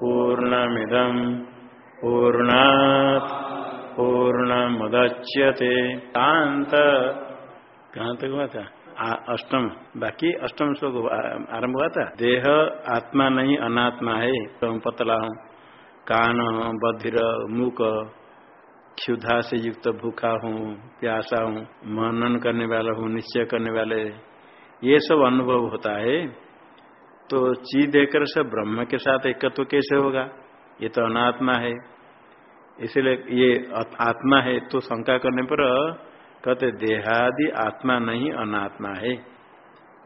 पूर्णमिदम पूर्णा पूर्णमुदच्यते। कांत कहाँ तक हुआ था अष्टम। बाकी अष्टम श्लोक आरंभ हुआ था देह, आत्मा नहीं, अनात्मा है। तो पतला हूँ कान, बधिर, मुख क्षुधा से युक्त भूखा हूँ, प्यासा हूँ, मनन करने वाला हूँ, निश्चय करने वाले। ये सब अनुभव होता है। तो ची देकर से ब्रह्म के साथ एकत्व कैसे होगा? ये तो अनात्मा है। इसलिए ये आत्मा है तो शंका करने पर कहते, देहादि आत्मा नहीं, अनात्मा है।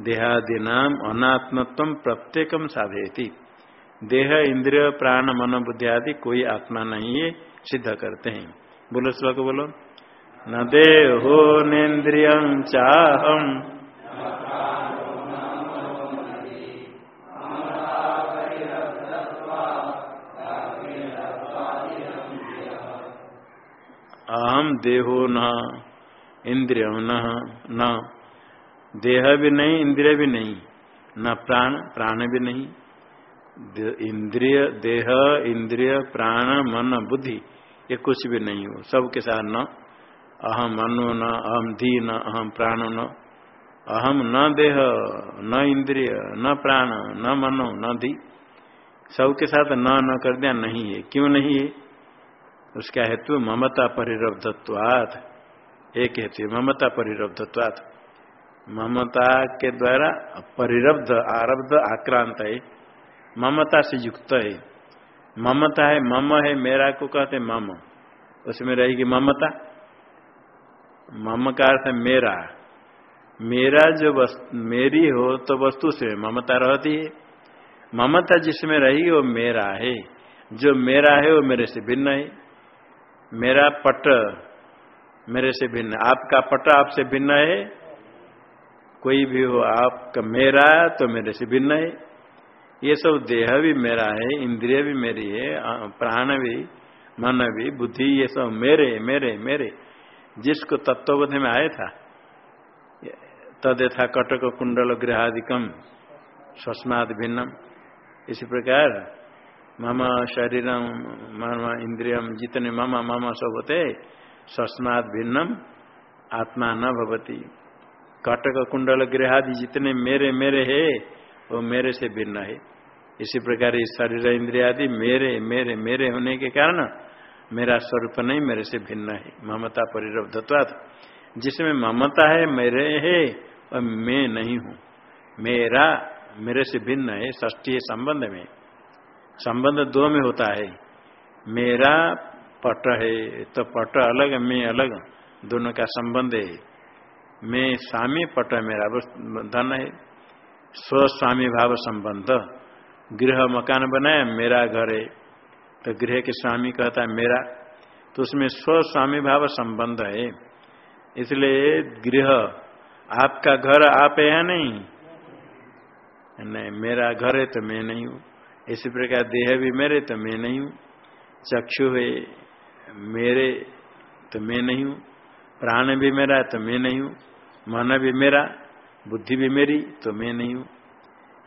देहादि नाम अनात्मत्व प्रत्येकम साधयती। देह, इंद्रिय, प्राण मन बुद्धि आदि कोई आत्मा नहीं है, सिद्ध करते हैं। बोलो श्लोक बोलो। न देहो नेन्द्रिय चाहम अहम देहो न इंद्रिय न न। देह भी नहीं, इंद्रिय भी नहीं। न प्राण प्राण भी नहीं। इंद्रिय, देह, इंद्रिय, प्राण, मन, बुद्धि, ये कुछ भी नहीं हो। सबके साथ न। अहम अनु न, अहम धी न, अहम प्राण न। अहम न देह, न इंद्रिय, न प्राण, न मनो, न धी। सबके साथ न न कर दिया नहीं है। क्यों नहीं है? उसका हेतु ममता परिरब्धत्वात। एक हेतु ममता परिरब्धत्वात। ममता के द्वारा परिरब्ध, आरब्ध, आक्रांत है। ममता से युक्त है। ममता है, मम है, मेरा को कहते मम। उसमें रहेगी ममता। मम का अर्थ है मेरा। मेरा जो वस्तु मेरी हो तो वस्तु से ममता रहती है। ममता जिसमें रहेगी वो मेरा है। जो मेरा है वो मेरे से भिन्न है। मेरा पट मेरे से भिन्न आपका पट आपसे भिन्न है। कोई भी हो, आपका मेरा तो मेरे से भिन्न है। ये सब देह भी मेरा है, इंद्रिय भी मेरी है प्राण भी, मन भी, बुद्धि, ये सब मेरे मेरे मेरे। जिसको तत्वबोध में आया था तद था कटक कुंडल गृहादिकम स्वस्माद भिन्नम। इसी प्रकार मम शरीरम मम इंद्रियम जितने मम मम सब होते, सस्मात भिन्नम, आत्मा न भवती। कटक कुंडल गृहादि जितने मेरे मेरे है, वो मेरे से भिन्न है। इसी प्रकार इस शरीर इंद्रिया आदि मेरे मेरे मेरे होने के कारण मेरा स्वरूप नहीं, मेरे से भिन्न है। ममता परिरब्धत्वात। जिसमें ममता है, मेरे है, और मैं नहीं हूँ। मेरा, मेरे से भिन्न है ष्टी संबंध में। संबंध दो में होता है। मेरा पट है तो पट अलग, मैं अलग, दोनों का संबंध है। मैं स्वामी पट मेरा धन है। स्वस्वामी भाव संबंध। गृह मकान बनाया, मेरा घर है। तो गृह के स्वामी कहता है, मेरा। तो उसमें स्वस्वामी भाव संबंध है। इसलिए गृह, आपका घर आप है या नहीं? नहीं, मेरा घर है तो मैं नहीं हूँ। इसी प्रकार देह भी मेरे तो मैं नहीं हूँ। चक्षु है मेरे तो मैं नहीं हूँ। प्राण भी मेरा तो मैं नहीं हूँ। मन भी मेरा, बुद्धि भी मेरी तो मैं नहीं हूँ।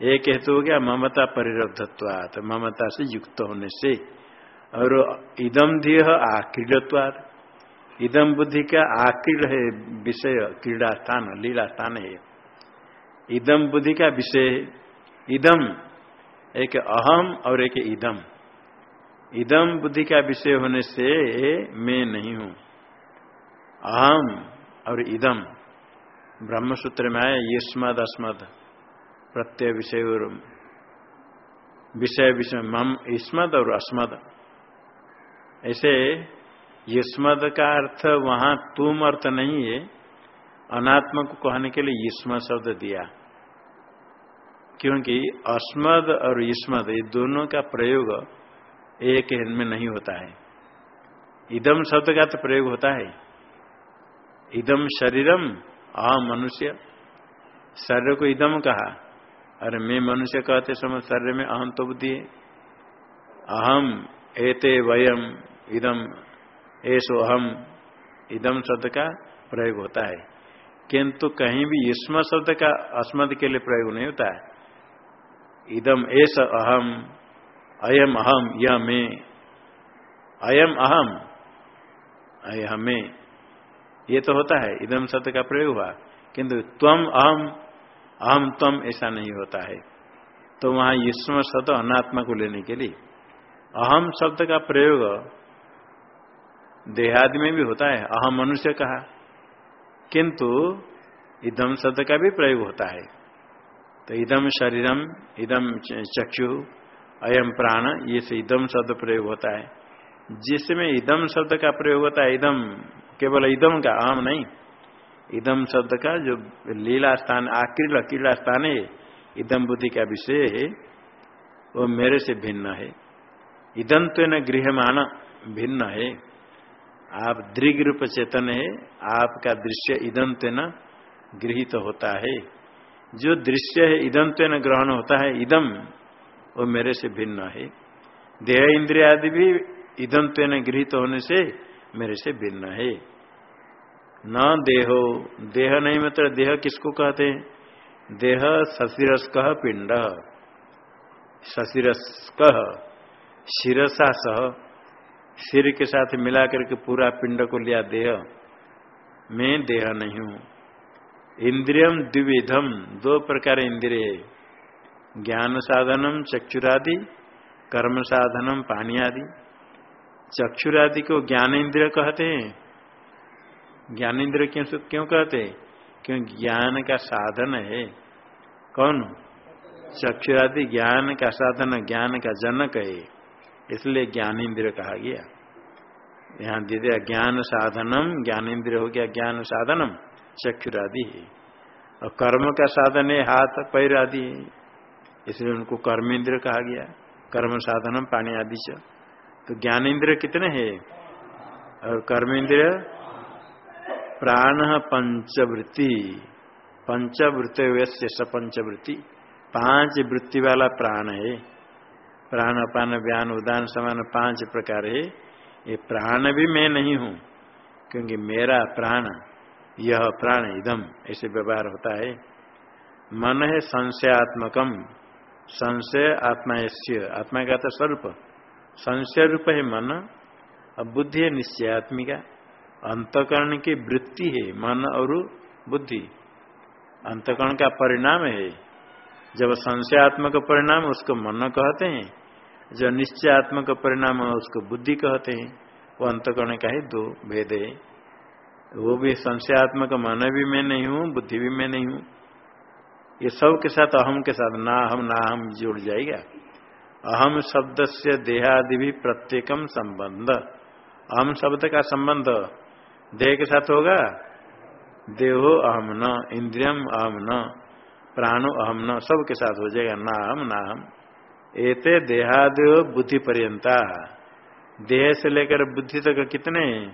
एक हेतु हो गया ममता परिरब्धत्वात ममता से युक्त होने से। और इदम देह आक्रीडत्वाद इदम बुद्धि का आक्रीड है, विषय क्रीड़ा स्थान लीला स्थान है। इदम बुद्धि का विषय इदम एक अहम और एक इदम। इदम बुद्धि का विषय होने से मैं नहीं हूँ। अहम और इदम। ब्रह्म सूत्र में आए युष्मद अस्मद। प्रत्यय विषय और विषय विषय मम युष्मद और अस्मद। ऐसे युष्मद का अर्थ वहाँ तुम अर्थ नहीं है। अनात्म को कहने के लिए युष्म शब्द दिया। क्योंकि अस्मद और युष्मद ये दोनों का प्रयोग एक में नहीं होता है। इदम शब्द का तो प्रयोग होता है। इदम शरीरम अहम मनुष्य। शरीर को इदम कहा। अरे मैं मनुष्य कहते समय शरीर में अहम तो बुद्धि है। अहम एते वयम, इदम ऐसो अहम, इदम शब्द का प्रयोग होता है। किंतु कहीं भी युष्म शब्द का, अस्मद के लिए प्रयोग नहीं होता है। इदम एस अहम, अयम अहम यह मैं। अयम अहम हमें ये तो होता है, इदम शब्द का प्रयोग हुआ। किंतु त्वम अहम अहम तम ऐसा नहीं होता है। तो वहाँ युष्म शब्द अनात्मा को लेने के लिए। अहम शब्द का प्रयोग देहादि में भी होता है, अहम मनुष्य कहा। किंतु इदम शब्द का भी प्रयोग होता है। तो इदम शरीरम इदम चक्षु अयम प्राण, ये से इदम शब्द प्रयोग होता है। जिसमें इदम शब्द का प्रयोग होता है इदम केवल इदम का, आम नहीं। इदम शब्द का जो लीला स्थान आक्रील कीला स्थान है इदम बुद्धि का विषय है, वो मेरे से भिन्न है। इदम तो न गृहमान, भिन्न है। आप दृग रूप चेतन है, आपका दृश्य इदम तो न गृहित तो होता है। जो दृश्य है, इदम तो ग्रहण होता है, इदम, वो मेरे से भिन्न है। देह इंद्रिया आदि भी इदम तो गृहित होने से मेरे से भिन्न है। न देहो, देह नहीं मतलब देह किसको कहते हैं? देह शशिरस्क पिंड। शशिरस्क शिरसा सह सिर के साथ मिलाकर के पूरा पिंड को लिया देह। मैं देह नहीं हूँ। इंद्रियम द्विविधम दो प्रकार इंद्रिय ज्ञान साधनम, चक्षुरादि, कर्म साधनम पानी आदि चक्षुरादि को ज्ञान इंद्रिय कहते हैं। ज्ञान इंद्र क्यों क्यों कहते हैं? क्यों ज्ञान का साधन है। कौन? चक्षुरादि ज्ञान का साधन, ज्ञान का जनक है। इसलिए ज्ञान इंद्र कहा गया। यहाँ दे दिया, ज्ञान साधनम, ज्ञान इंद्र हो गया, ज्ञान साधनम। चक्षुरादि है और कर्म का साधन है, हाथ पैर आदि इसलिए उनको कर्म इंद्र कहा गया। कर्म साधनम पानी आदि से तो ज्ञान इंद्र कितने हैं? और कर्म इंद्र प्राण पंचवृत्ति। पंचवृत्ति स पंचवृत्ति। पाँच वृत्ति वाला प्राण है। प्राण, अपान, व्यान, उदान, समान पाँच प्रकार है। ये प्राण भी मैं नहीं हूँ, क्योंकि मेरा प्राण यह प्राण इदम, ऐसे व्यवहार होता है। मन है संशयात्मकम, संशय आत्मा आत्मा का तो स्वरूप। संशय रूप है मन और बुद्धि है निश्चयात्मिका। अंतकरण की वृत्ति है मन और बुद्धि। अंतकरण का परिणाम है। जब संशयात्मक परिणाम उसको मन कहते हैं जो निश्चयात्मक परिणाम उसको बुद्धि कहते हैं, वो अंतकरण का ही दो भेद है। वो भी संशयात्मक, मन भी मैं नहीं हूँ, बुद्धि भी मैं नहीं हूँ। ये सब के साथ, अहम के साथ, ना हम ना हम जुड़ जाएगा। अहम शब्द से देहादि भी प्रत्येकम संबंध। अहम शब्द का संबंध देह के साथ होगा? देहो अहम न, इंद्रियम अहम न, प्राणो अहम न, सब के साथ हो जाएगा, ना हम ना हम एते देहादेव बुद्धि पर्यंता। देह से लेकर बुद्धि तक कितने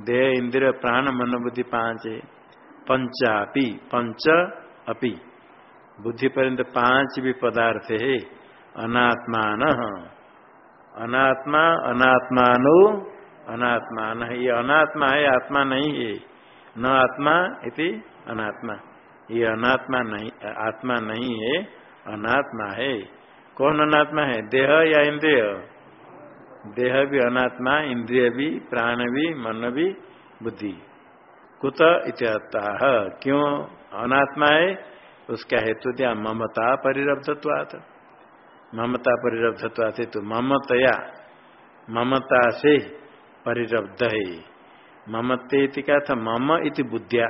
देह इंद्रिय प्राण मन बुद्धि पाँच है। पंचापि, पंच अपि। बुद्धि पर्यंत पाँच भी पदार्थ है। अनात्मान। अनात्मा, अनात्मानो अनात्मा न ये अनात्मा है, आत्मा नहीं है। न आत्मा इति अनात्मा। ये अनात्मा नहीं, आत्मा नहीं है, अनात्मा है। कौन अनात्मा है? देह या इंद्रिय? देह भी अनात्मा, इंद्रिय भी, प्राण भी, मन भी, बुद्धि। कुत इत्यतः क्यों अनात्मा है? उसका हेतु दिया ममता परिरब्धत्वात। ममता परिरब्धत्वात हेतु ममतया, ममता से परिरब्ध है। ममते का था मम इति बुद्धिया।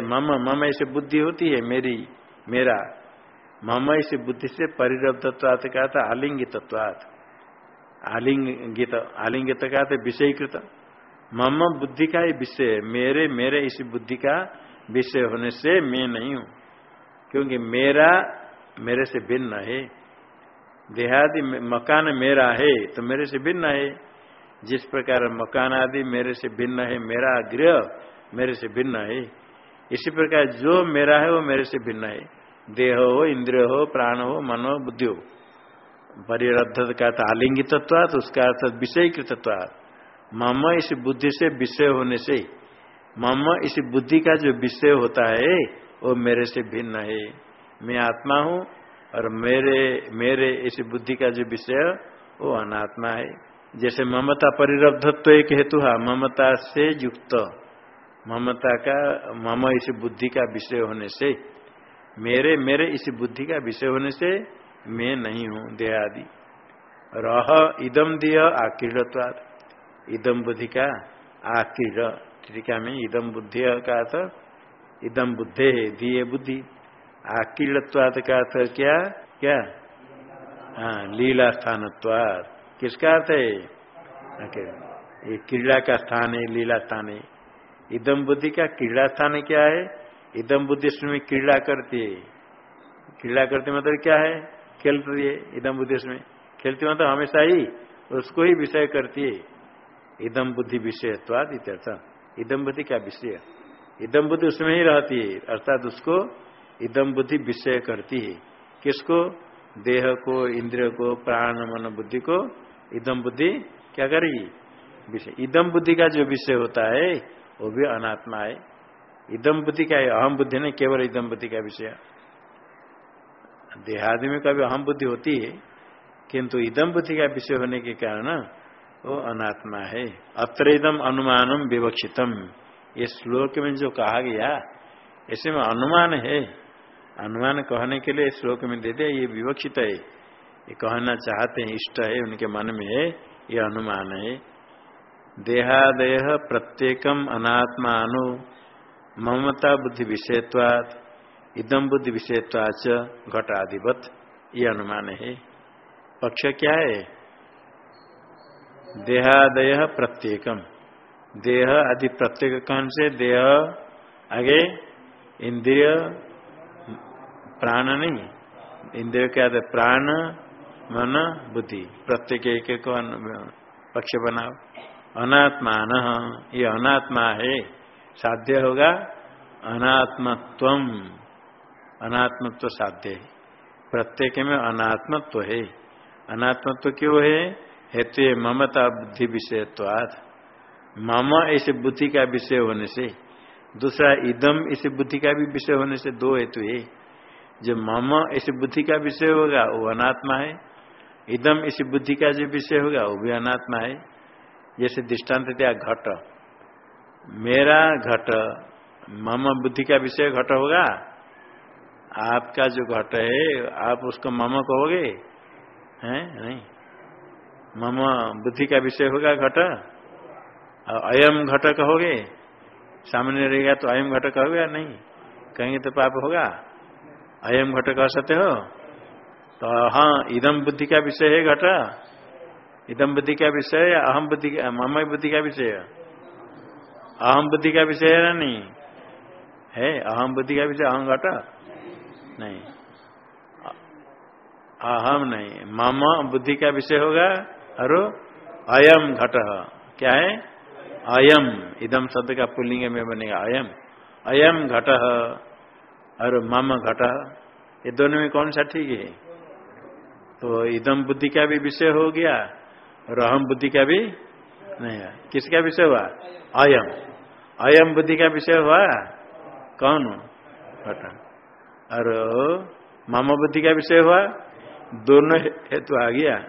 मम मम ऐसे बुद्धि होती है, मेरी, मेरा। मम ऐसे बुद्धि से परिरब्धत्वात का था आलिंगित्वात आलिंगित आलिंगित का था विषयकृत मम बुद्धि का ही विषय मेरे मेरे इस बुद्धि का विषय होने से मैं नहीं हूँ। क्योंकि मेरा, मेरे से भिन्न है। देहादि मकान मेरा है तो मेरे से भिन्न है। जिस प्रकार मकान आदि मेरे से भिन्न है, मेरा गृह मेरे से भिन्न है। इसी प्रकार जो मेरा है, वो मेरे से भिन्न है। देह हो, इंद्रिय हो, प्राण हो, मन हो, बुद्धि हो। परिरद्ध का अर्थ उसका अर्थ विषय कृतत्वात मम इस बुद्धि से विषय होने से, मम इस बुद्धि का जो विषय होता है, वो मेरे से भिन्न है। मैं आत्मा हूँ, और मेरे मेरे इस बुद्धि का जो विषय, वो अनात्मा है। जैसे ममता परिरब्धत्व एक हेतु है, ममता से युक्त। ममता का, मम इस बुद्धि का विषय होने से, मेरे मेरे इस बुद्धि का विषय होने से मैं नहीं हूँ, देहादि। रह इदम दिय आकीर्णत्वाद इदम बुद्धि का आकीर्ण टीका में इदम बुद्धि का अर्थ इदम बुद्धे दिए बुद्धि। आकीर्णत्वाद का अर्थ क्या? क्या? हाँ लीला स्थानत्वाद किसका अर्थ है? ये क्रीड़ा का स्थान है, लीला स्थान है। इदम बुद्धि का क्रीड़ा स्थान क्या है? इदम बुद्धि में क्रीड़ा करती है। क्रीड़ा करते मतलब क्या है? खेलती है, इदम बुद्धि उसमें। खेलती मतलब हमेशा ही उसको ही विषय करती है। इदम बुद्धि इत्यर्थ। इदम बुद्धि का विषय? इदम बुद्धि उसमें ही रहती है, अर्थात उसको इदम बुद्धि विषय करती है। किसको? देह को, इंद्रिय को, प्राण, मन, बुद्धि को इदम बुद्धि क्या करेगी? विषय। इदम बुद्धि का जो विषय होता है, वो भी अनात्मा है। इदम बुद्धि का है? अहम बुद्धि नहीं, केवल इदम बुद्धि का विषय। देहादि में कभी अहम बुद्धि होती है, किंतु इदम बुद्धि का विषय होने के कारण वो अनात्मा है। अत्र इदम अनुमानम विवक्षितम। ये श्लोक में जो कहा गया, ऐसे में अनुमान है। अनुमान कहने के लिए श्लोक में दे दिया, ये विवक्षित है। ये कहना चाहते हैं, इष्ट है, उनके मन में है, ये अनुमान है। देहादेह प्रत्येकम अनात्मानु, ममता बुद्धि विषयत्वाद इदम बुद्धि विषयत्वाच घटाधिपत, ये अनुमान। है पक्ष क्या है? देहादय प्रत्येकम। देह आदि प्रत्येक कौन से? देह आगे इंद्रिय, प्राण नहीं। इंद्रिय क्या प्राण, मन, बुद्धि। प्रत्येक एक एक पक्ष बनाओ। अनात्मान। ये अनात्मा है। साध्य होगा अनात्मत्व अनात्मत्व साध्य है। प्रत्येक में अनात्मत्व है। अनात्मत्व क्यों है? हेतु ममता बुद्धि विषयत्वाद। मम ऐसे बुद्धि का विषय होने से। दूसरा, इदम इसे बुद्धि का भी विषय होने से दो हेतु है। जो मम ऐसे बुद्धि का विषय होगा, वो अनात्मा है। इदम इसी बुद्धि का जो विषय होगा, वो भी अनात्मा है। जैसे दृष्टांत दिया, घट। मेरा घट, मम बुद्धि का विषय घट होगा आपका जो घट है, आप उसको मम कहोगे? हैं? नहीं। मम बुद्धि का विषय होगा घट। अयम घट कहोगे? सामने रहेगा तो अयम घट कहोगे या नहीं? कहेंगे तो पाप होगा। अयम घट कह सकते हो? तो हाँ इदम बुद्धि का विषय है घट। इदम बुद्धि का विषय या अहम बुद्धि का, मम बुद्धि का विषय अहम बुद्धि का विषय है ना नहीं? है, अहम बुद्धि का विषय, अहम घटा। नहीं। अहम नहीं। मम बुद्धि का विषय होगा और अयम घट। क्या है? अयम। इदम शब्द का पुलिंग में बनेगा, अयम। अयम घट। और मम घट। ये दोनों में कौन सा ठीक है? तो इदम बुद्धि का भी विषय हो गया, और अहम बुद्धि का भी नहीं है। किसका विषय हुआ? अयम। अयम बुद्धि का विषय हुआ, कौन? घटा। और मम बुद्धि का विषय हुआ? दोनों हेतु आ गया।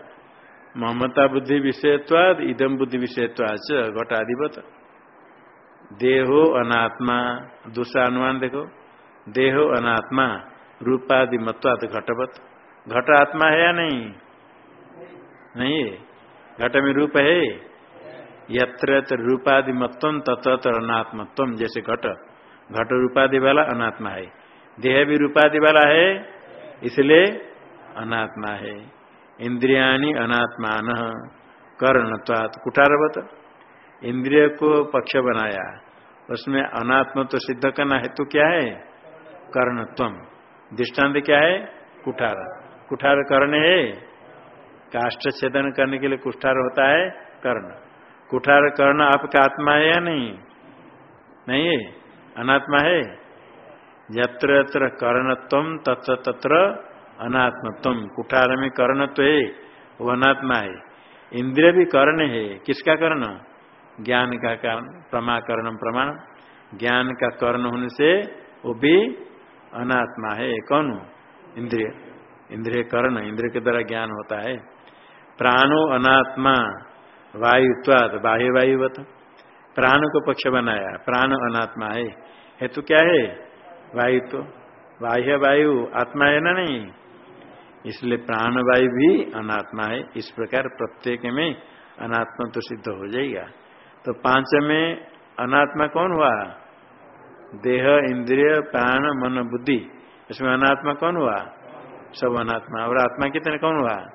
ममता बुद्धि विषयत्वाद इदम बुद्धि विषयत्वाच, घटाधिपत। देहो अनात्मा दूसरा अनुमान देखो। देहो अनात्मा रूपादि मत्वाद घटवत। घट आत्मा है या नहीं? नहीं घट में रूप है। यत्र रूपादि मत्व तत्र अनात्मत्व, जैसे घट। घट रूपादि वाला अनात्मा है। देह भी रूपादि वाला है, इसलिए अनात्मा है। इंद्रियाणी अनात्मान कर्णत्वात् कुठारवत। इंद्रिय को पक्ष बनाया, उसमें अनात्म तो सिद्ध करना है तो क्या है? कर्णत्व। दृष्टांत क्या है? कुठार। कुठार कर्ण है। काष्ठ छेदन करने के लिए कुठार होता है कर्ण। कुठार कर्ण आपका आत्मा है या नहीं? नहीं है। अनात्मा है। यत्र यत्र कर्णत्व तत्र तत्र अनात्मत्व। कुठार में कर्णत्व है, वो अनात्मा है। इंद्रिय भी कर्ण है। किसका कर्ण? ज्ञान का कारण, प्रमाकरण प्रमाण। ज्ञान का कर्ण होने से वो भी अनात्मा है। कौन? इंद्रिय। इंद्रिय कर्ण, इंद्रिय के द्वारा ज्ञान होता है। प्राणो अनात्मा वायुत्वाद बाह्य वायुवत प्राण को पक्ष बनाया। प्राण अनात्मा है। हेतु क्या है? वायु तो बाह्य वायु, आत्मा है ना नहीं? इसलिए प्राण वायु भी अनात्मा है। इस प्रकार प्रत्येक में अनात्मा तो सिद्ध हो जाएगा। तो पाँच में अनात्मा कौन हुआ? देह, इंद्रिय, प्राण, मन, बुद्धि। इसमें अनात्मा कौन हुआ? सब अनात्मा। और आत्मा कितने कौन हुआ?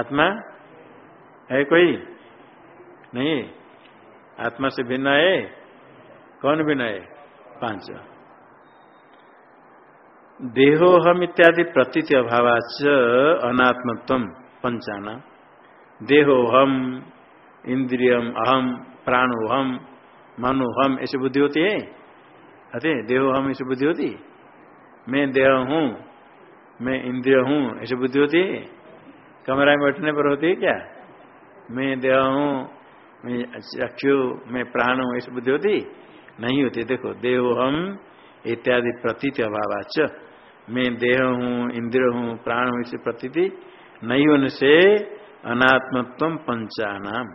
आत्मा? है कोई? नहीं। आत्मा से भिन्न है? कौन भिन्न है? पाँच। देहो हम इत्यादि प्रतीत अभावाच अनात्मत्व पंचाना देहो हम इंद्रियम अहम प्राणो हम मनो हम ऐसी बुद्धि होती है? अरे देहो हम ऐसी बुद्धि होती मैं देह हूँ, मैं इंद्रिय हूँ, ऐसी बुद्धि होती है? कमरा में बैठने पर होती है क्या? मैं देह हूँ, मैं चक्षु मैं प्राण हूँ, ऐसी बुद्धि होती नहीं होती। देखो देव हम इत्यादि प्रतीत अभावाच। मैं देह हूँ इंद्र हूँ प्राण हूँ इसे प्रतीति नहीं होने से अनात्मत्व पंचानाम।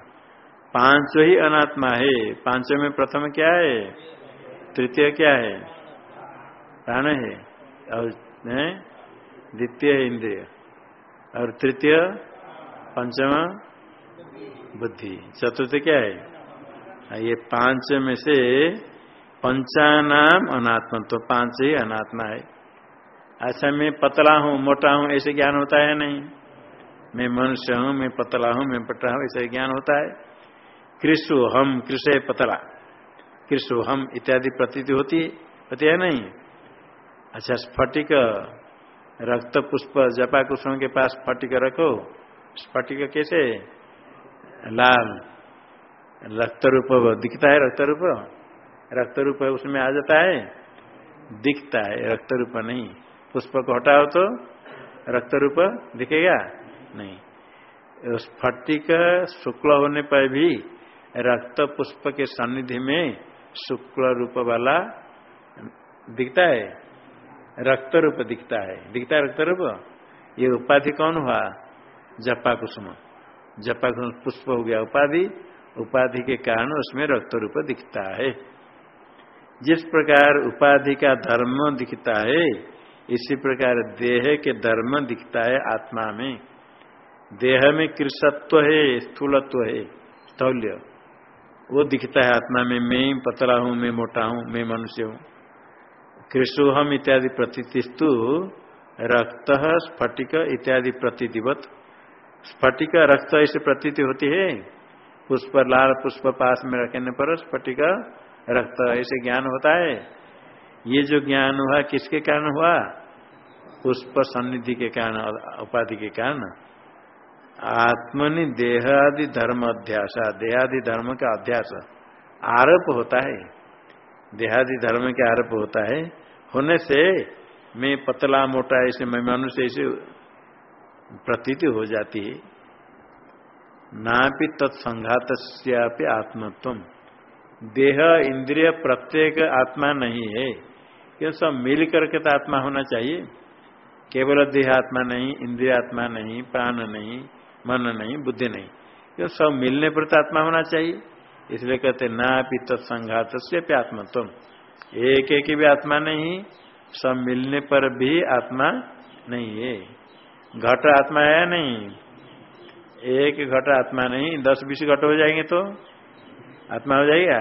पाँच ही अनात्मा है। पाँचों में प्रथम क्या है? तृतीय क्या है? प्राण है। और द्वितीय इंद्रिय। और तृतीय पंचम बुद्धि। चतुर्थ क्या है? हाँ, ये पाँच में से पंचानाम अनात्मा तो पाँच ही अनात्मा है। अच्छा मैं पतला हूँ, मोटा हूँ, ऐसे ज्ञान होता है नहीं। मैं मनुष्य हूँ, मैं पतला हूँ, मैं पटला हूँ, ऐसे ज्ञान होता है। कृषु हम कृष पतला। कृषु हम, इत्यादि प्रतीति होती होती है नहीं। अच्छा स्फटिक रक्त पुष्प जपा कुसुम के पास स्फटिक रखो। स्फटिक कैसे? लाल। रक्त रूप दिखता है रक्त रूप रक्त रूप है, उसमें आ जाता है, दिखता है, रक्त रूप नहीं। पुष्प को हटाओ तो रक्त रूप दिखेगा? नहीं। स्फटिक शुक्ल होने पर भी रक्त पुष्प के सन्निधि में शुक्ल रूप वाला दिखता है। रक्त रूप दिखता है। दिखता है रक्त रूप? ये उपाधि कौन हुआ? जपा कुसुम। जपा कुसुम पुष्प हो गया उपाधि। उपाधि के कारण उसमें रक्त रूप दिखता है। जिस प्रकार उपाधि का धर्म दिखता है, इसी प्रकार देह के धर्म दिखता है आत्मा में। देह में कृषत्व है, स्थूलत्व है, स्थौल्य। वो दिखता है आत्मा में, मैं पतला हूँ, मैं मोटा हूँ, मैं मनुष्य हूँ। कृषोहम इत्यादि प्रतीतिस्तु रक्त स्फटिक इत्यादि प्रतीतिवत स्फटिक रक्त ऐसे प्रतीति होती है, पुष्प, लाल पुष्प पास में रखने पर स्फटिक रक्त ऐसे ज्ञान होता है। ये जो ज्ञान हुआ, किसके कारण हुआ? पुष्प सन्निधि के कारण, उपाधि के कारण। आत्मनि देहादि धर्म अध्यास, देहादि धर्म का अध्यास। आरोप होता है। देहादि धर्म के आरोप होता है। होने से मैं पतला, मोटा, ऐसे मैं मनुष्य, ऐसे प्रतीति हो जाती है। ना भी तत्संघात आत्मत्व देह इंद्रिय प्रत्येक आत्मा नहीं है। क्यों सब मिल करके तो आत्मा होना चाहिए। केवल देह आत्मा नहीं, इंद्रिय आत्मा नहीं, प्राण नहीं, मन नहीं, बुद्धि नहीं। क्यों सब मिलने पर तो आत्मा होना चाहिए। इसलिए कहते ना पी तत्संघात से आत्मत्व एक एक भी आत्मा नहीं, सब मिलने पर भी आत्मा नहीं है। घट आत्मा है नहीं? एक घट आत्मा नहीं, दस बीस घट हो जाएँगे तो। आत्मा हो जाएगा।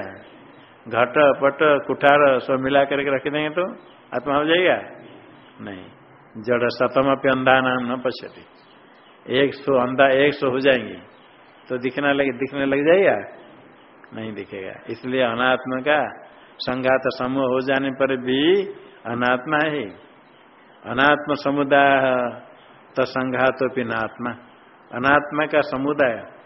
घट, पट, कुठार, सब मिला करके रख देंगे तो आत्मा हो जाएगा। नहीं, जड़ सतम पे अंधा नाम न पश्यती। एक सौ अंधा, एक सौ हो जाएँगे। तो दिखना लगे, दिखने लग जाएगा? नहीं दिखेगा। इसलिए अनात्मा का संघात समूह हो जाने पर भी अनात्मा है। अनात्म समुदाय तो संघात नात्मा। अनात्मा का समुदाय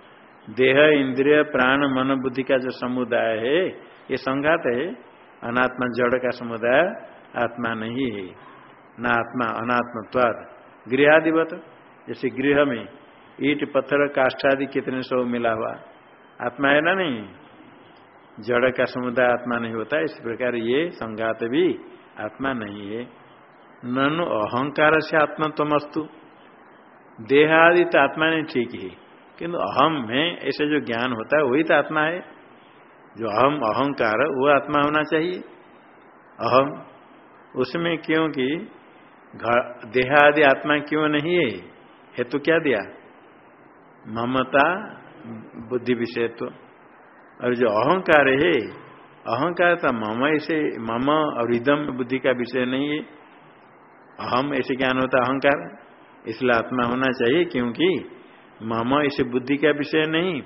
देह, इंद्रिय, प्राण, मन, बुद्धि का जो समुदाय है, ये संघात है। अनात्मा, जड़ का समुदाय, आत्मा नहीं है। न आत्मा, अनात्मत्वाद। गृहादिवत जैसे गृह में ईट, पत्थर काष्ठादि कितने सौ मिला हुआ। आत्मा है ना नहीं? जड़ का समुदाय आत्मा नहीं होता। इस प्रकार ये संघात भी आत्मा नहीं है। ननु अहंकार से आत्मत्वमस्तु। देहादि तो आत्मा नहीं ठीक है। किंतु अहम में ऐसे जो ज्ञान होता है, वही तो आत्मा है। जो अहम, अहंकार, वो आत्मा होना चाहिए। अहम, उसमें क्योंकि देहादि आत्मा क्यों नहीं है? हेतु क्या दिया? ममता, बुद्धि विषय तो और जो अहंकार है, अहंकार तो मम ऐसे, मम और इदम बुद्धि का विषय नहीं है। अहम ऐसे ज्ञान होता अहंकार, इसलिए आत्मा होना चाहिए, क्योंकि मम ऐसे बुद्धि का विषय नहीं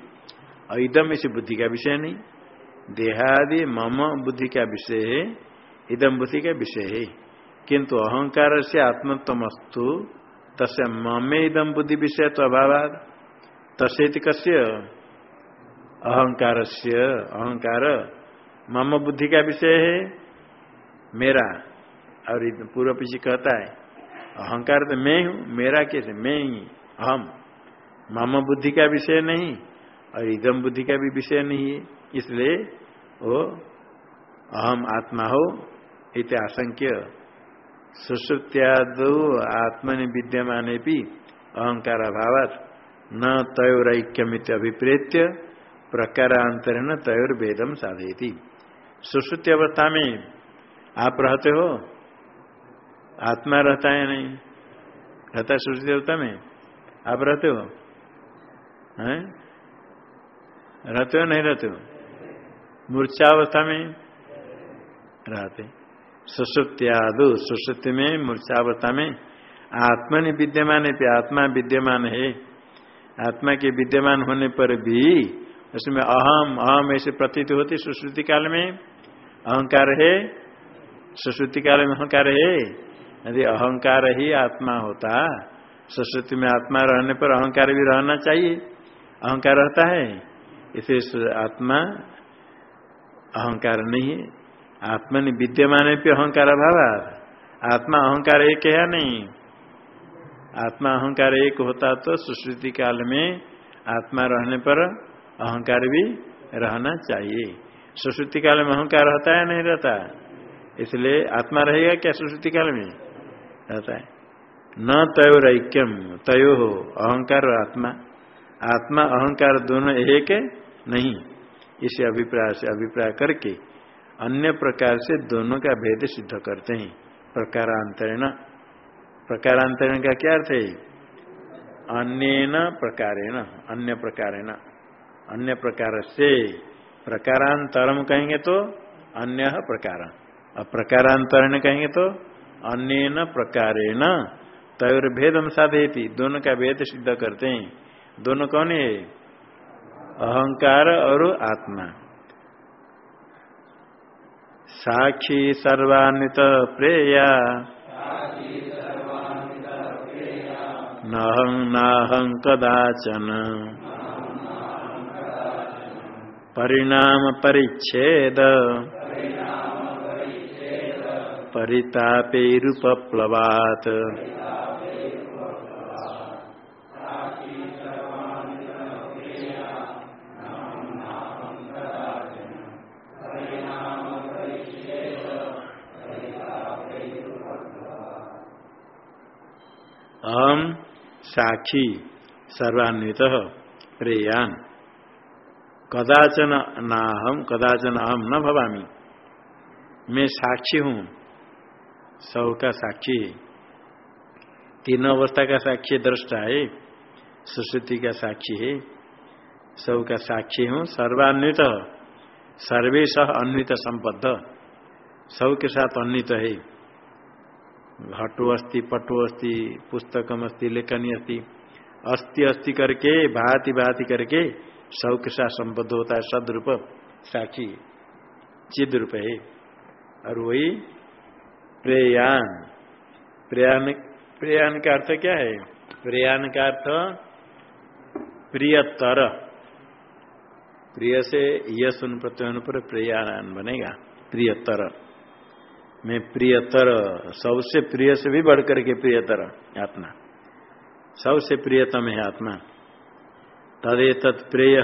इदम ऐसे बुद्धि का विषय नहीं। देहादि मम बुद्धि का विषय है, इदम बुद्धि का विषय है। किंतु अहंकार से आत्मत्वमस्तु तस् ममे इदम बुद्धि विषय तो अभाव तसेत कस्य? अहंकार से, अहंकार। मम बुद्धि का विषय है, मेरा। और पूर्व पीछे कहता है, अहंकार तो मैं हूँ, मेरा कैसे? मैं ही, अहम। मम बुद्धि का विषय नहीं और इदम बुद्धि का भी विषय नहीं है। इसलिए वो अहम आत्मा हो इत आशंक्य। सुश्रुत्यादो आत्मनि विद्यमान भी अहंकार अभाव न तयोरक्यमित अभिप्रेत्य प्रकारांतरण तयोर वेदम साधयती। सुश्रुति अवस्था में आप रहते हो? आत्मा रहता है नहीं? रहता सुश्रुति अवस्था में? आप रहते हो? हैं? रहते हो, नहीं रहते हो? मूर्छावस्था में रहते सुश्रुत्यादु, सुश्रुति में, मूर्छावस्था में। आत्मा ने विद्यमान है आत्मा विद्यमान है। आत्मा के विद्यमान होने पर भी उसमें अहम अहम ऐसे प्रतीत होती सुश्रुति काल में। अहंकार है, सुश्रुति काल में अहंकार है। यदि अहंकार ही आत्मा होता, सुश्रुति में आत्मा रहने पर अहंकार भी रहना चाहिए। अहंकार रहता है, इसे आत्मा अहंकार नहीं है। आत्मा ने विद्यमान भी अहंकार अभाव आत्मा अहंकार एक है या नहीं? आत्मा अहंकार एक होता तो सुश्रुति काल में आत्मा रहने पर अहंकार भी रहना चाहिए। सुश्रुति काल में अहंकार रहता है नहीं रहता? इसलिए आत्मा रहेगा क्या सुश्रुति काल में? रहता है। न तय ऐक्यम तय हो अहंकार और आत्मा। आत्मा, अहंकार दोनों एक नहीं। इसे अभिप्राय से अभिप्राय करके अन्य प्रकार से दोनों का भेद सिद्ध करते हैं। प्रकारांतरण। प्रकारांतरण का क्या अर्थ है? अन्य प्रकारेण अन्य प्रकारेण। अन्य प्रकार से प्रकारांतरम कहेंगे तो अन्य प्रकार। और प्रकारांतरण कहेंगे तो अन्य प्रकारेण। भेदम साधेती दोनों का भेद सिद्ध करते हैं। दोनों कौन है? अहंकार और आत्मा। साक्षी सर्वान्वित प्रेया। नाहं कदाचन। परिणाम परिच्छेद। परितापेरुपप्लवात् अहम साक्षी सर्वान्वित प्रेयान। कदाचन ना हम कदाचन अहम न भवामी। मैं साक्षी हूँ। सब का साक्षी। तीनों अवस्था का साक्षी दृष्टा है सुश्रुति का साक्षी है। सब का साक्षी हूँ। सर्वान्वित। सर्वे सह अन्वित संबद्ध सब के साथ अन्वित है। घटो अस्थि पटो अस्थि पुस्तकम अस्थि लेखनी अस्थि अस्थि अस्थि करके, भांति भांति करके सब के साथ संबद्ध होता है सदरूप, साक्षी चिद रूप है और वही प्रेयान। प्रयान प्रयान का अर्थ क्या है? प्रयान का अर्थ प्रियतर। प्रिय से यह सुन प्रत्यन पर प्रयान बनेगा। प्रियतर। मैं प्रियतर, सबसे प्रिय से भी बढ़कर के प्रियतर, आत्मा। सबसे प्रियतम है आत्मा। तदे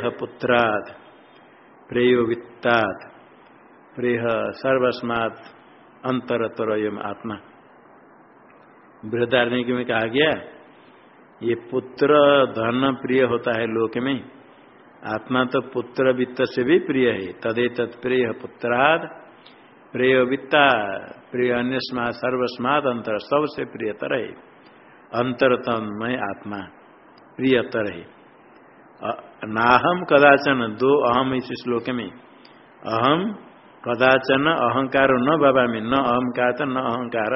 पुत्राद प्रेयो वित्ताद प्रेय सर्वस्मात् अंतरतर आत्मा। बृहदारण्य में कहा गया, ये पुत्र धन प्रिय होता है लोक में। आत्मा तो पुत्र वित्त से भी प्रिय है। तदे तत्प्रिय पुत्राद प्रिय वित्ता, प्रिय अन्य सर्वस्माद अंतर सबसे प्रियतर है अंतरतम अंतरतमय आत्मा प्रियतर है नाहम कदाचन, दो अहम इस श्लोक में। अहम कदाचन, अहंकार न बाबा में, न अहंकार न अहंकार।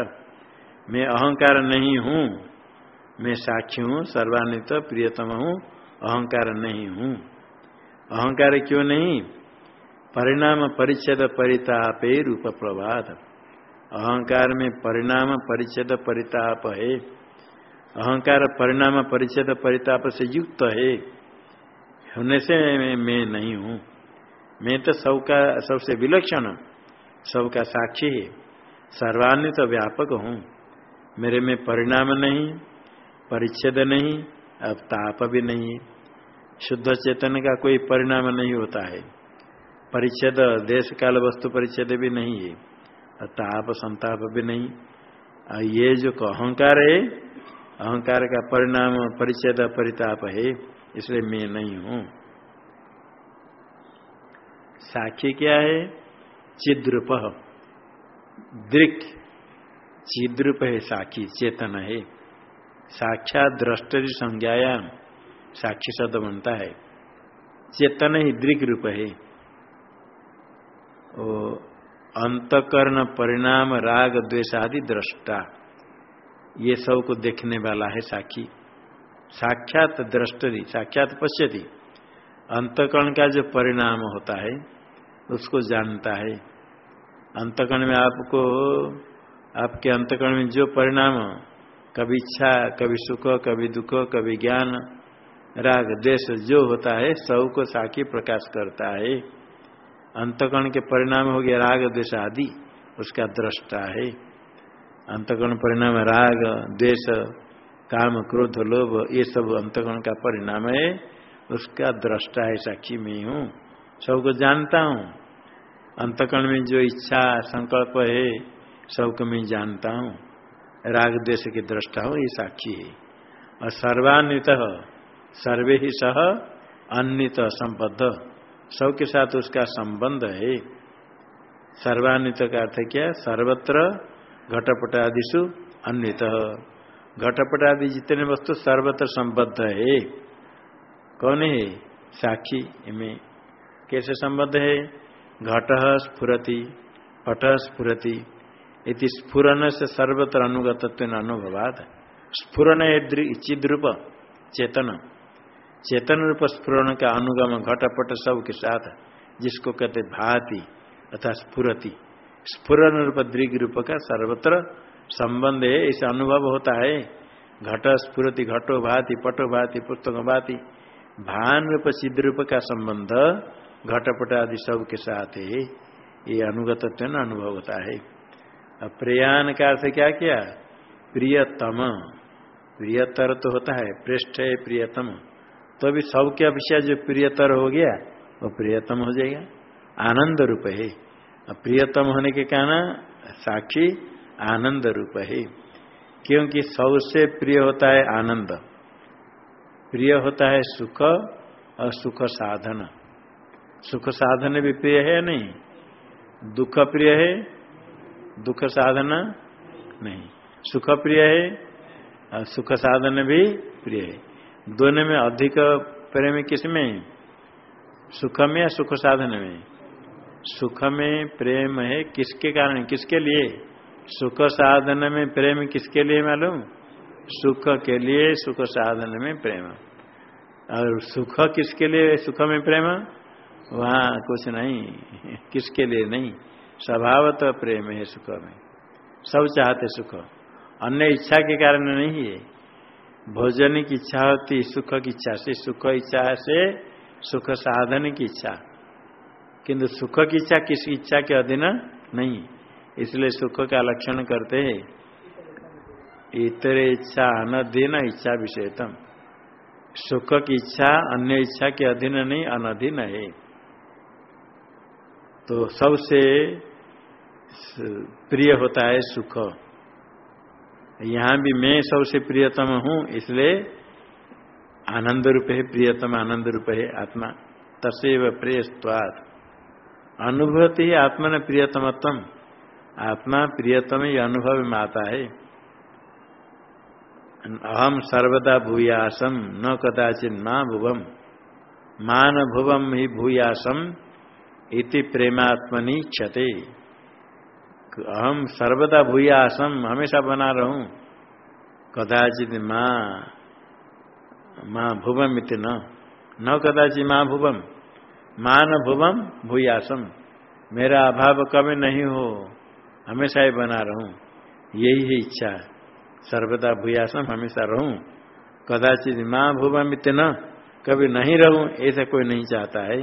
मैं अहंकार नहीं हूँ, मैं साक्षी हूँ, सर्वान्वित प्रियतम हूँ, अहंकार नहीं हूँ। अहंकार क्यों नहीं? परिणाम परिच्छेद परितापे रूप प्रभात। अहंकार में परिणाम परिच्छेद परिताप है। अहंकार परिणाम परिच्छेद परिताप से युक्त है। होने से मैं नहीं हूँ। मैं तो सबका, सबसे विलक्षण, सबका साक्षी है। सर्वान्वित व्यापक हूँ। मेरे में परिणाम नहीं, परिच्छेद नहीं, अब ताप भी नहीं। शुद्ध चेतन का कोई परिणाम नहीं होता है। परिच्छेद देश काल वस्तु परिच्छेद भी नहीं है। और ताप, संताप भी नहीं। ये जो अहंकार है, अहंकार का परिणाम परिच्छेद, परिताप है, इसलिए मैं नहीं हूँ। साक्षी क्या है? चिद्रूप। दृक चिद्रूप है साक्षी, चेतन है। साक्षात दृष्टि संज्ञायाम साक्षी शब्द बनता है। चेतन ही दृग रूप है। अंतकरण, परिणाम, राग, द्वेष आदि दृष्टा। ये सबको देखने वाला है साक्षी साक्षात दृष्टि, साक्षात पश्यति। अंतकरण का जो परिणाम होता है, उसको जानता है। अंतकरण में आपको, आपके अंतकरण में जो परिणाम कभी इच्छा, कभी सुख, कभी दुख, कभी ज्ञान, राग देश जो होता है सबको साक्षी प्रकाश करता है। अंतकरण के परिणाम हो गया राग, द्वेष आदि, उसका दृष्टा है। अंतकरण परिणाम राग, द्वेष, काम, क्रोध, लोभ, ये सब अंतकरण का परिणाम है। उसका दृष्टा है, साक्षी में हूँ, सबको जानता हूँ। अंतकरण में जो इच्छा, संकल्प है, सबको मैं जानता हूँ। राग, द्वेष की दृष्टा हो, ये साक्षी है। और सर्वान्वित, सर्वे ही सह अन्वित, संबद्ध। सबके साथ उसका संबंध है। सर्वान्वित का अर्थ क्या? सर्वत्र घटपट आदिशु अन्वित घटपट आदि जितने वस्तु सर्वत्र संबद्ध है। कौन है? साक्षी में कैसे संबद्ध है? घट स्फुरति, पट स्फुरति। इति स्फुरन से सर्वत्र अनुगत अनुभवाद स्फुरन चिद रूप चेतन। चेतन रूप स्फुरन का अनुगम घटपट सब के साथ, जिसको कहते भाति अथा स्फुरति। स्फुरन रूप दृग रूप का सर्वत्र संबंध है ऐसे अनुभव होता है। घट स्फुरति, घटो भाति, पटो भाति, पुस्तक भाति, भान रूप, सिद्ध रूप का संबंध घटपट आदि सब के साथ है। ये अनुगत अनुभव होता है। अब प्रयाण का अर्थ क्या किया? प्रियतम। प्रियतर तो होता है पृष्ठ है, प्रियतम। तो अभी सबके अपेक्षा जो प्रियतर हो गया, वो प्रियतम हो जाएगा। आनंद रूप है। प्रियतम होने के कारण साक्षी आनंद रूप है। क्योंकि सबसे प्रिय होता है आनंद। प्रिय होता है सुख और सुख साधन। सुख साधन भी प्रिय है नहीं? दुख प्रिय है, दुख साधन नहीं। सुख प्रिय है और सुख साधन भी प्रिय है। दोनों में अधिक प्रेम किसमें? सुख में या सुख साधन में? सुख में प्रेम है किसके कारण? किसके लिए? सुख साधन में प्रेम किसके लिए मालूम? सुख के लिए सुख साधन में प्रेम। और सुख किसके लिए सुख में प्रेम? वहाँ कुछ नहीं। किसके लिए नहीं? स्वभावत प्रेम है सुख में। सब चाहते सुख। अन्य इच्छा के कारण नहीं है। भोजन की इच्छा होती, सुख की इच्छा से, सुख इच्छा से सुख साधन की इच्छा। किंतु सुख की इच्छा किसी इच्छा के अधीन नहीं, इसलिए सुख का लक्षण करते हैं। इतरे इच्छा, अनधीन इच्छा विषयतम सुख की इच्छा अन्य इच्छा के अधीन नहीं, अनधीन है। तो सबसे प्रिय होता है सुख। यहाँ भी मैं सबसे प्रियतम हूँ, इसलिए आनंद रूप है, प्रियतम आनंद रूप है आत्मा। तसेव प्रियवाद अनुभूति आत्मा ने प्रियतमत्म आत्मा प्रियतम ही अनुभव में आता है। अहम सर्वदा भूयासम, न कदाचित माँ भुवम। मान भुवम ही भूयासम, इति प्रेमात्मनि क्षते अहम सर्वदा भूयासम हमेशा बना रहूँ। कदाचित माँ माँ भुवम इति न। न कदाचित माँ भुवम। मान भुवम भूयासम मेरा अभाव कभी नहीं हो, हमेशा ही बना रहूँ। यही है इच्छा। सर्वदा भूयासम हमेशा रहूँ। कदाचित माँ भुवम मित न। कभी नहीं रहूँ, ऐसा कोई नहीं चाहता है।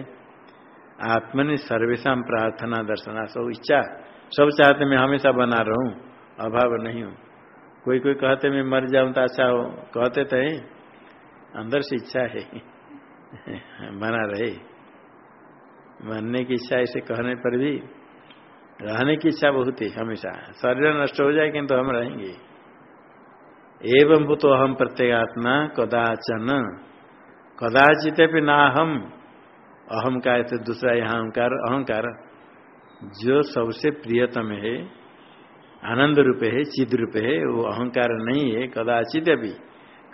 आत्मनि सर्वेशा प्रार्थना दर्शना सब इच्छा। सब चाहते मैं हमेशा बना रहूँ, अभाव नहीं हूँ। कोई कोई कहते मैं मर जाऊँ तो अच्छा हो। कहते तो है, अंदर से इच्छा है। बना रहे। मरने की इच्छा ऐसे कहने पर भी, रहने की इच्छा बहुत है हमेशा। शरीर नष्ट हो जाए, किंतु हम रहेंगे। एवं भूत अहम प्रत्येगात्मा कदाचन। कदाचित ना हम अहम का तो दूसरा यहाँ अहंकार। अहंकार जो सबसे प्रियतम है, आनंद रूप है चिद रूप है, वो अहंकार नहीं है, कदाचित अभी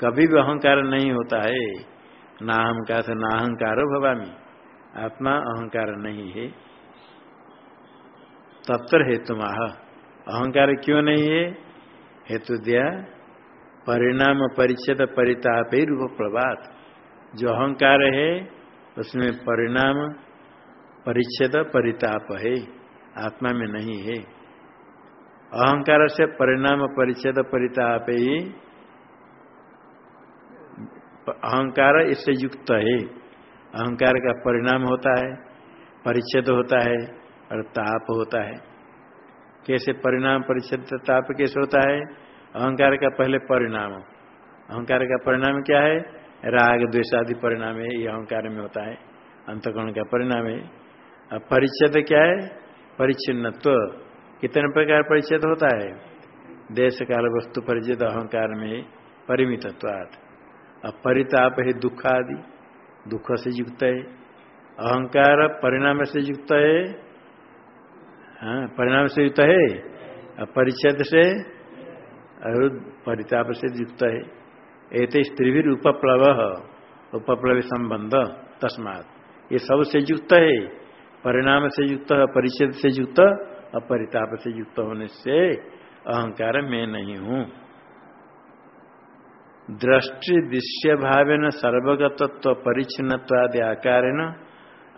कभी भी अहंकार नहीं होता है। ना हम का था ना अहंकार भवामी। आत्मा अहंकार नहीं है। तत्र हेतु माह अहंकार क्यों नहीं है? हेतु दिया परिणाम परिच्छेद परिताप ही रूप प्रभात। जो अहंकार है, उसमें परिणाम परिच्छेद परिताप है। आत्मा में नहीं है। अहंकार से परिणाम परिच्छेद परिताप ही अहंकार इससे युक्त है। अहंकार का परिणाम होता है, परिच्छेद होता है और ताप होता है। कैसे परिणाम परिच्छेद ताप कैसे होता है? अहंकार का पहले परिणाम। अहंकार का परिणाम क्या है? राग द्वेषादि परिणाम है, ये अहंकार में होता है। अंतकरण का परिणाम है। अब परिच्छेद क्या है? परिच्छिन्नत्व। कितने प्रकार परिच्छेद होता है? देश काल वस्तु परिचित अहंकार में परिमितत्वात्। अपरिताप है दुख आदि दुख से युक्त है। अहंकार परिणाम से युक्त है। हाँ परिणाम से युक्त है। परिच्छेद से और परिताप से युक्त है। एत स्त्री भी उपप्लव उपप्लव संबंध, तस्मात। ये सबसे युक्त है। परिणाम से युक्त परिच्छेद से युक्त और परिताप से युक्त होने से अहंकार में नहीं हूँ। दृष्टि दृश्य भाव सर्वगतत्व परिच्छिन्नवादि आकार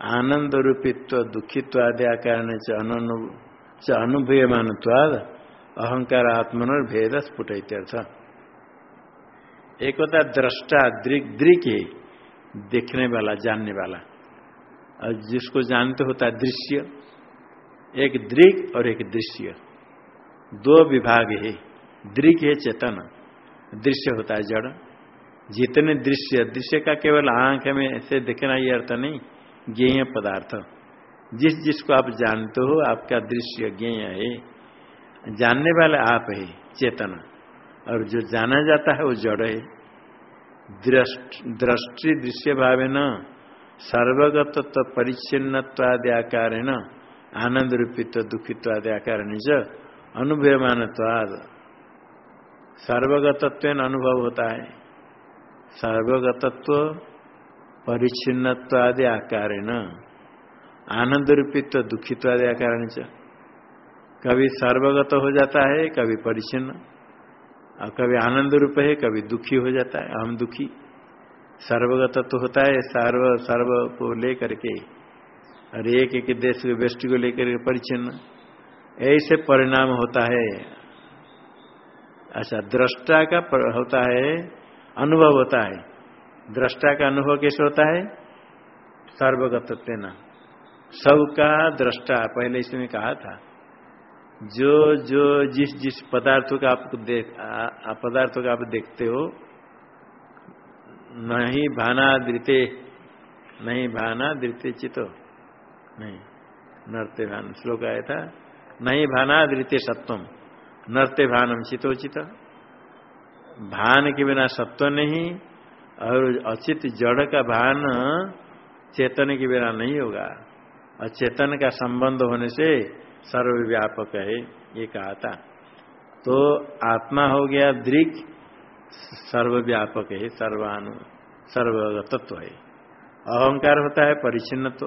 आनंद रूपित्व दुखित्व आदि कारण से अहंकार आत्मन भेद स्फुट एक होता दृष्टा दृक दृक देखने वाला, जानने वाला। और जिसको जानते होता है दृश्य, एक दृक और एक दृश्य। दो विभाग है। दृक है चेतन, दृश्य होता है जड़। जितने दृश्य दृश्य का केवल आँख में से देखना ये अर्थ नहीं, ज्ञेय पदार्थ। जिस जिसको आप जानते हो, आपका दृश्य ज्ञेय है। जानने वाले आप है चेतना, और जो जाना जाता है वो जड़ है। दृष्टि दृश्य भावे न। सर्वगत तो परिच्छिन्नवादि आकार है न आनंद रूपित्व दुखित्वादि आकार निज सर्वगतत्व अनुभव होता है। सर्वगतत्व परिच्छिन्नवादि आकार न आनंद रूपित्व दुखित्वादि आकार कभी सर्वगत हो जाता है, कभी परिचिन्न और कभी आनंद रूप है, कभी दुखी हो जाता है हम दुखी। सर्वगत तो होता है, सर्व सर्व को लेकर के, और एक एक देश के व्यष्टि को लेकर के परिचिन्न ऐसे परिणाम होता है। अच्छा दृष्टा का होता है, अनुभव होता है। दृष्टा का अनुभव कैसे होता है? सर्वगत न सबका दृष्टा, पहले इसमें कहा था, जो जो, जिस जिस पदार्थों का आप पदार्थों का आप देखते हो नहीं भाना दृते नहीं भाना दृत्य चितो। नहीं, नरते भान, श्लोक आया था। नहीं भाना दृत्य सत्वम, नरते भानम चितो चित। भान के बिना सत्व नहीं, और अचित जड़ का भान चेतन के बिना नहीं होगा। और चेतन का संबंध होने से सर्वव्यापक है, ये कहा था। तो आत्मा हो गया दृक सर्वव्यापक है, सर्वानु, सर्वगतत्व है। अहंकार होता है परिचिन्नत्व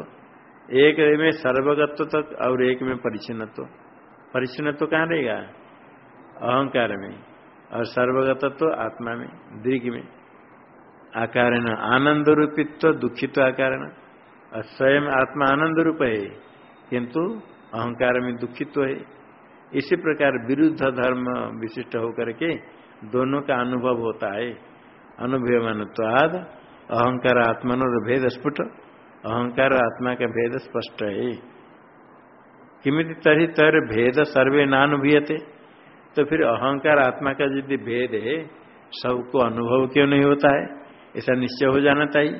एक में सर्वगत्व तक और एक में परिचिन्नत्व परिचिन्नत्व कहाँ रहेगा? अहंकार में। और सर्वगतत्व आत्मा में, दीर्घ में। आकार आनंद रूपित्व दुखित्व आकार और स्वयं आत्मा आनंद रूप है, किंतु अहंकार में दुखित्व है। इसी प्रकार विरुद्ध धर्म विशिष्ट होकर के दोनों का अनुभव होता है। अनुभव अनुभवत्वाद अहंकार आत्मन और भेद स्फुट, अहंकार आत्मा का भेद स्पष्ट है। किमित तरी तर भेद सर्वे नानुभूयते। तो फिर अहंकार आत्मा का यदि भेद है, सबको अनुभव क्यों नहीं होता है? ऐसा निश्चय हो जाना चाहिए।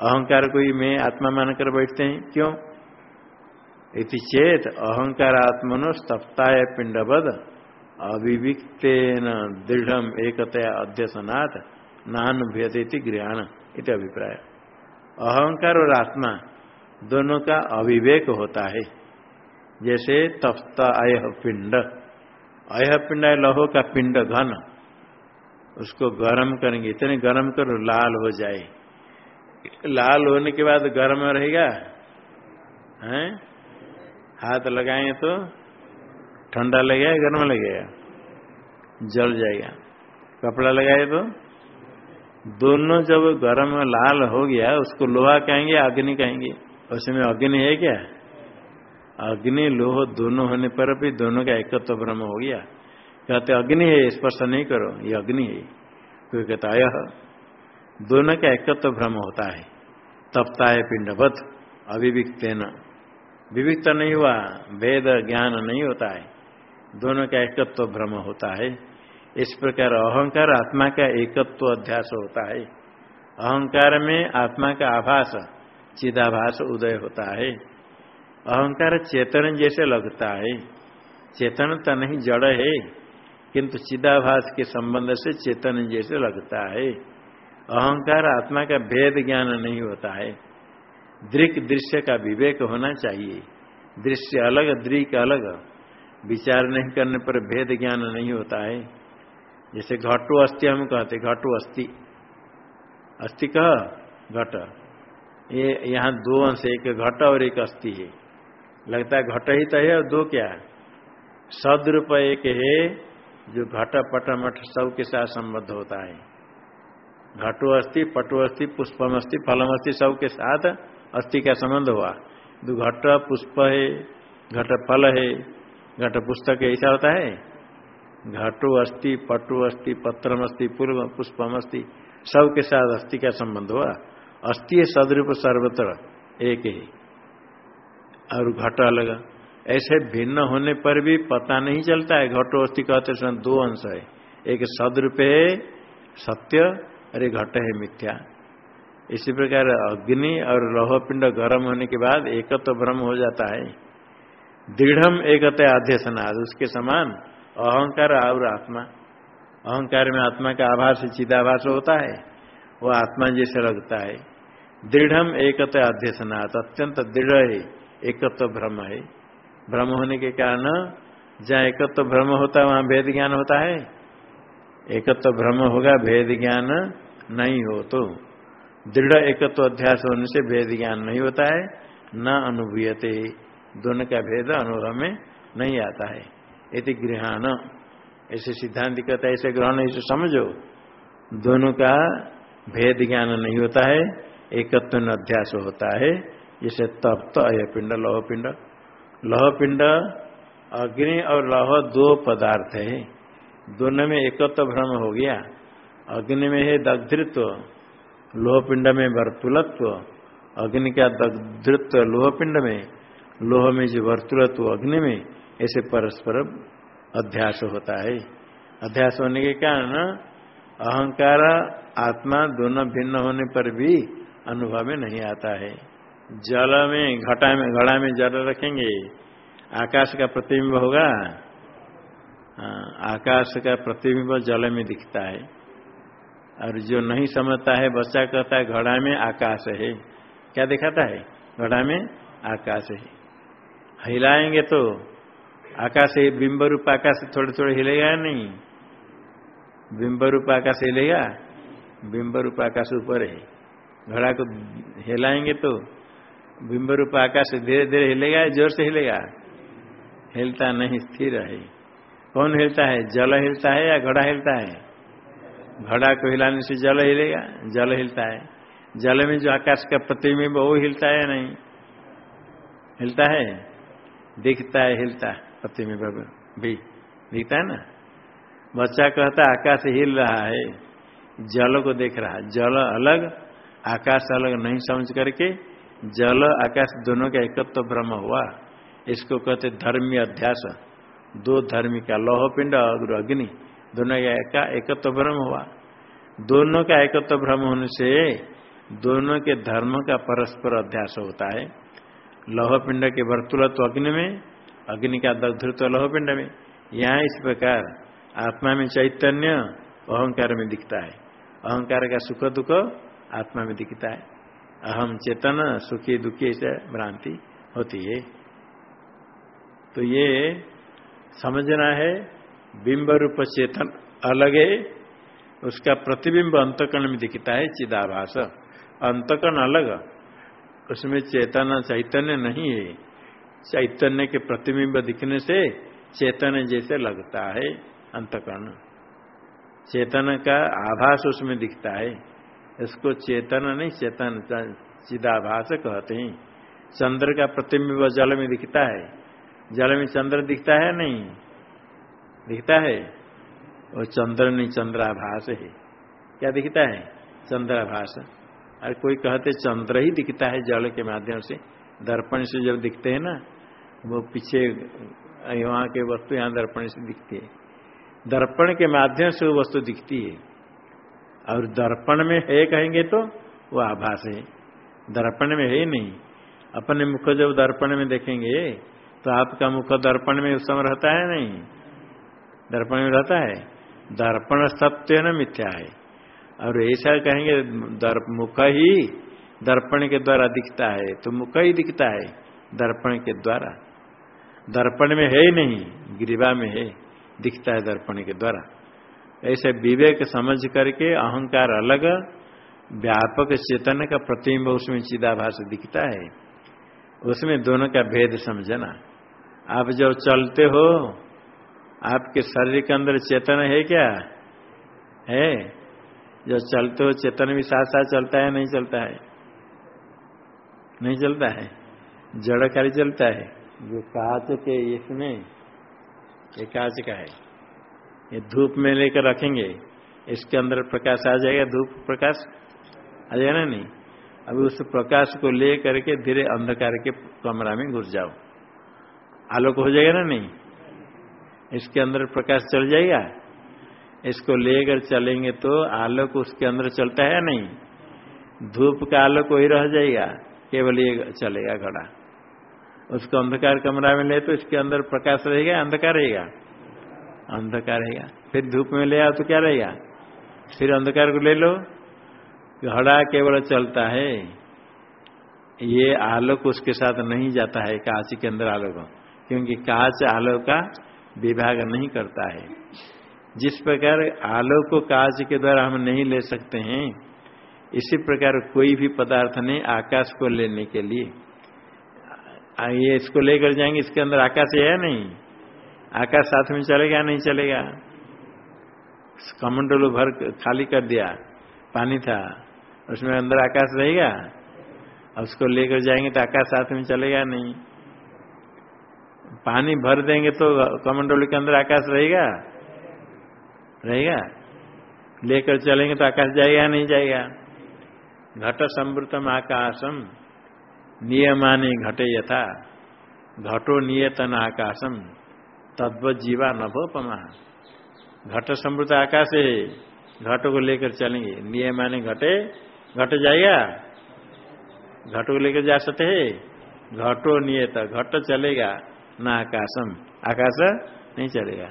अहंकार को ही मैं आत्मा मानकर बैठते हैं। क्यों? इति चेत अहंकार आत्मनो स्तप्ताय पिंडबद अविविक्तेन दृढ़ एकतया अध्यसनाथ नानुभ्यते गृहण इत अभिप्राय। अहंकार और आत्मा दोनों का अविवेक होता है। जैसे तप्त, अय, पिंड। अय, पिंड लहो का पिंड घन। उसको गर्म करेंगे। इतने गर्म करो लाल हो जाए। लाल होने के बाद गर्म रहेगा? हैं? हाथ लगाए तो ठंडा लगेगा गर्म लगेगा? जल जाएगा। कपड़ा लगाए तो? दोनों जब गर्म लाल हो गया, उसको लोहा कहेंगे, अग्नि कहेंगे। उसमें अग्नि है क्या? अग्नि, लोह दोनों होने पर भी दोनों का एकत्व तो भ्रम हो गया। कहते, अग्नि है, स्पर्श नहीं करो, ये अग्नि है। कोई कहता यह दोनों का एकत्व तो भ्रम होता है। तपता है पिंडवत अविविक्त न विविक्त नहीं हुआ, वेद ज्ञान नहीं होता है। दोनों का एकत्व तो भ्रम होता है। इस प्रकार अहंकार आत्मा का एकत्व अध्यास होता है। अहंकार में आत्मा का आभास, चिदाभास उदय होता है। अहंकार चेतन जैसे लगता है। चेतन तो नहीं जड़ है, किंतु चिदाभास के संबंध से चेतन जैसे लगता है। अहंकार आत्मा का भेद ज्ञान नहीं होता है। दृक दृश्य का विवेक होना चाहिए। दृश्य अलग, दृक अलग। विचार नहीं करने पर भेद ज्ञान नहीं होता है। जैसे घटो अस्थि हम कहते घटो अस्थि। अस्थि कह, घट। ये यहाँ दो अंश एक घट और एक अस्थि है। लगता है घट ही तो है और दो क्या सदरूप एक है, जो घट, पट, मठ सब के साथ संबद्ध होता है। घटो अस्थि, पटो अस्थि, पुष्पम अस्थि, फलम अस्थि सब के साथ अस्थि का संबंध हुआ। दो घट, पुष्प है, घट, फल है घट पुस्तक ऐसा होता है? घटो अस्थि, पटु अस्थि, पत्रम अस्थि, पूर्व पुष्पम अस्थि, सबके साथ अस्थि का संबंध हुआ। अस्थि सदरूप सर्वत्र, एक ही। और घट अलग। ऐसे भिन्न होने पर भी पता नहीं चलता है, घटो अस्थि कहते समय दो अंश है। एक सदरूप है, सत्य अरे घट है मिथ्या। इसी प्रकार अग्नि और लोह पिंड गर्म होने के बाद एकत्व तो भ्रम हो जाता है। दृढ़ एकता आध्यसनाद, उसके समान अहंकार और आत्मा। अहंकार में आत्मा का आभास, चिदाभास होता है, वो आत्मा जैसे लगता है। दृढ़ एकत्व अध्यसनाथ अत्यंत दृढ़ है, एकत्व भ्रम है। भ्रम होने के कारण जहाँ एकत्व भ्रम होता है, वहाँ भेद ज्ञान होता है। एकत्व भ्रम होगा, भेद ज्ञान नहीं हो तो। दृढ़ एकत्व अध्यास होने से भेद ज्ञान नहीं होता है, न अनुभूयते। दोनों का भेद अनुभव में नहीं आता है। यदि गृहान ऐसे सिद्धांत कहता है, ऐसे ग्रहण ऐसे समझो। दोनों का भेद ज्ञान नहीं होता है, एकत्व अध्यास होता है। जैसे तप्त अय पिंड, लौह पिंड। लौह पिंड अग्नि और लौह दो पदार्थ है। दोनों में एकत्व भ्रम हो गया। अग्नि में है दग्धृत्व, लोह पिंड में वर्तुलत्व। अग्नि का दग्धृत्व लोह पिंड में। लोह में जो वर्तुलत्व अग्नि में ऐसे परस्पर अध्यास होता है। अध्यास होने के कारण अहंकार आत्मा दोनों भिन्न होने पर भी अनुभव में नहीं आता है। जल में घटा में घड़ा में जल रखेंगे आकाश का प्रतिबिंब होगा। हाँ, आकाश का प्रतिबिंब जल में दिखता है। और जो नहीं समझता है बच्चा कहता है घड़ा में आकाश है। क्या दिखाता है? घड़ा में आकाश है। हिलाएँगे तो आकाश बिंब रूप आकाश थोड़े थोड़े हिलेगा या नहीं? बिंब रूप आकाश हिलेगा बिंब रूप आकाश ऊपर है। घड़ा को हिलाएँगे तो बिंब रूप आकाश धीरे धीरे हिलेगा, ज़ोर से हिलेगा। हिलता नहीं, स्थिर है। कौन हिलता है? जल हिलता है या घड़ा हिलता है? घड़ा को हिलाने से जल हिलेगा, जल हिलता है। जल में जो आकाश का प्रतिबिंब वो हिलता है नहीं? हिलता है। दिखता है, हिलता प्रतिबिंब भी दिखता है ना? बच्चा कहता आकाश हिल रहा है, जल को देख रहा है। जल अलग, आकाश अलग नहीं समझ करके जल, आकाश दोनों का एकत्व तो भ्रम हुआ। इसको कहते धर्मी अध्यास। दो धर्मी का लोह पिंड और अग्नि, दोनों का एकत्व तो भ्रम हुआ। दोनों का एकत्व तो भ्रम होने से दोनों के धर्म का परस्पर अध्यास होता है। लोह पिंड के वर्तुलत्व अग्नि में, अग्नि का दग्धृत्व लौह पिंड में। यहाँ इस प्रकार आत्मा में चैतन्य अहंकार में दिखता है। अहंकार का सुख दुख आत्मा में दिखता है। अहम चेतन सुखी दुखी से भ्रांति होती है। तो ये समझना है, बिंब रूप चेतन अलग है, उसका प्रतिबिंब अंतकरण में दिखता है, चिदाभास। अंतकरण अलग उसमें चेतन चैतन्य नहीं है। चैतन्य के प्रतिबिंब दिखने से चेतन जैसे लगता है अंतकरण। चेतन का आभास उसमें दिखता है। इसको चेतन नहीं, चेतन चिदाभास कहते हैं। चंद्र का प्रतिबिंब जल में दिखता है। जल में चंद्र दिखता है नहीं? दिखता है। और चंद्र नहीं चंद्राभास है। क्या दिखता है? चंद्राभास। अरे कोई कहते चंद्र ही दिखता है जल के माध्यम से। दर्पण से जब दिखते हैं ना, वो पीछे वहाँ के वस्तु यहाँ दर्पण से दिखती है। दर्पण के माध्यम से वो वस्तु दिखती है। और दर्पण में है कहेंगे तो वो आभास है। दर्पण में है नहीं। अपने मुख जब दर्पण में देखेंगे तो आपका मुख दर्पण में उस समय रहता है नहीं? दर्पण में रहता है। दर्पण सत्य न मिथ्या है। और ऐसा कहेंगे दर्प मुख ही दर्पण के द्वारा दिखता है तो मुख ही दिखता है दर्पण के द्वारा। दर्पण में है ही नहीं, गिरिवा में है, दिखता है दर्पण के द्वारा। ऐसे विवेक समझ करके अहंकार अलग, व्यापक चेतन का प्रतिबिंब उसमें चिदाभास दिखता है। उसमें दोनों का भेद समझना। आप जब चलते हो, आपके शरीर के अंदर चेतन है क्या? है। जो चलते हो चेतन भी साथ साथ चलता है नहीं चलता है? नहीं चलता है? जड़ खाली चलता है? जो कांच के इसमें ये कांच का है। ये धूप में लेकर रखेंगे इसके अंदर प्रकाश आ जाएगा धूप प्रकाश आ जाएगा ना नहीं? अभी उस प्रकाश को ले करके धीरे अंधकार के कमरा में घुस जाओ। आलोक हो जाएगा ना नहीं? इसके अंदर प्रकाश चल जाएगा? इसको लेकर चलेंगे तो आलोक उसके अंदर चलता है नहीं? धूप का आलोक वही रह जाएगा, केवल ये चलेगा घड़ा। उसको अंधकार कमरा में ले तो इसके अंदर प्रकाश रहेगा, अंधकार रहेगा। अंधकार रहेगा। फिर धूप में ले आओ तो क्या रहेगा? फिर अंधकार को ले लो। घड़ा केवल चलता है। ये आलोक उसके साथ नहीं जाता है, कांच के अंदर आलोक। क्योंकि कांच आलोक का विभाग नहीं करता है। जिस प्रकार आलोक को कांच के द्वारा हम नहीं ले सकते हैं, इसी प्रकार कोई भी पदार्थ नहीं आकाश को लेने के लिए। ये इसको लेकर जाएँगे, इसके अंदर आकाश है नहीं? आकाश साथ में चलेगा नहीं चलेगा? कमंडलो भर खाली कर दिया, पानी था, उसमें अंदर आकाश रहेगा? उसको लेकर जाएँगे तो आकाश साथ में चलेगा नहीं? पानी भर देंगे तो कमंडोल के अंदर आकाश रहेगा? रहेगा? लेकर चलेंगे तो आकाश जाएगा नहीं जाएगा? घट समृतम आकाशम, नियमाने घटे यथा। घटो नियतन आकाशम, तद्व जीवा नभोपमा घट समृद्ध आकाश है, घट को लेकर चलेंगे। नियमाने घटे, घट जाएगा? घट को लेकर जा सकते है? घटो नियत, घट चलेगा, न आकाशम। आकाश नहीं चलेगा।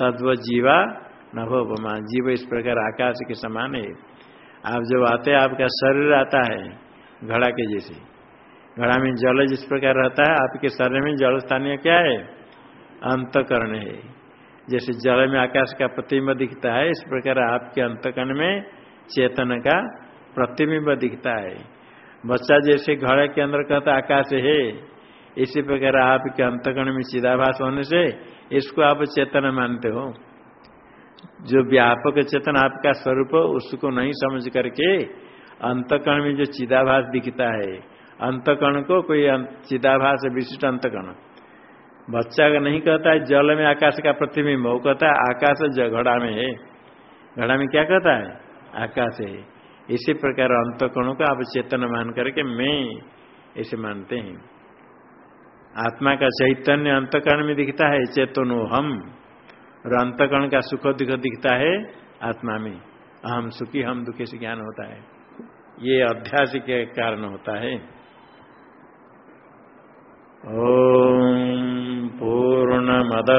तद्व जीवा न उपमा जीव इस प्रकार आकाश के समान है। आप जब आते हैं, आपका शरीर आता है, घड़ा के जैसे। घड़ा में जल जिस प्रकार रहता है, आपके शरीर में जल स्थानीय क्या है? अंतकरण है। जैसे जल में आकाश का प्रतिबिंब दिखता है, इस प्रकार आपके अंतकरण में चेतन का प्रतिबिंब दिखता है। बच्चा जैसे घड़े के अंदर कहता आकाश है। इसी प्रकार आपके अंतकरण में चिदाभास होने से इसको आप चेतन मानते हो। जो व्यापक चेतन आपका स्वरूप, उसको नहीं समझ करके अंतकरण में जो चिदाभास दिखता है अंतकरण को कोई चिदाभास, विशिष्ट अंतकरण बच्चा का नहीं कहता है, जल में आकाश का प्रतिबिंब, वो कहता है, आकाश घड़ा में है। घड़ा में क्या कहता है? आकाश है। इसी प्रकार अंतकरणों को आप चेतन मान करके मैं ऐसे मानते हैं। आत्मा का चैतन्य अंतकरण में दिखता है चेतनो हम और अंतकरण का सुख दुख दिखता है आत्मा में। अहम सुखी हम दुखी से ज्ञान होता है। ये अध्यास के कारण होता है। ओम पूर्ण मद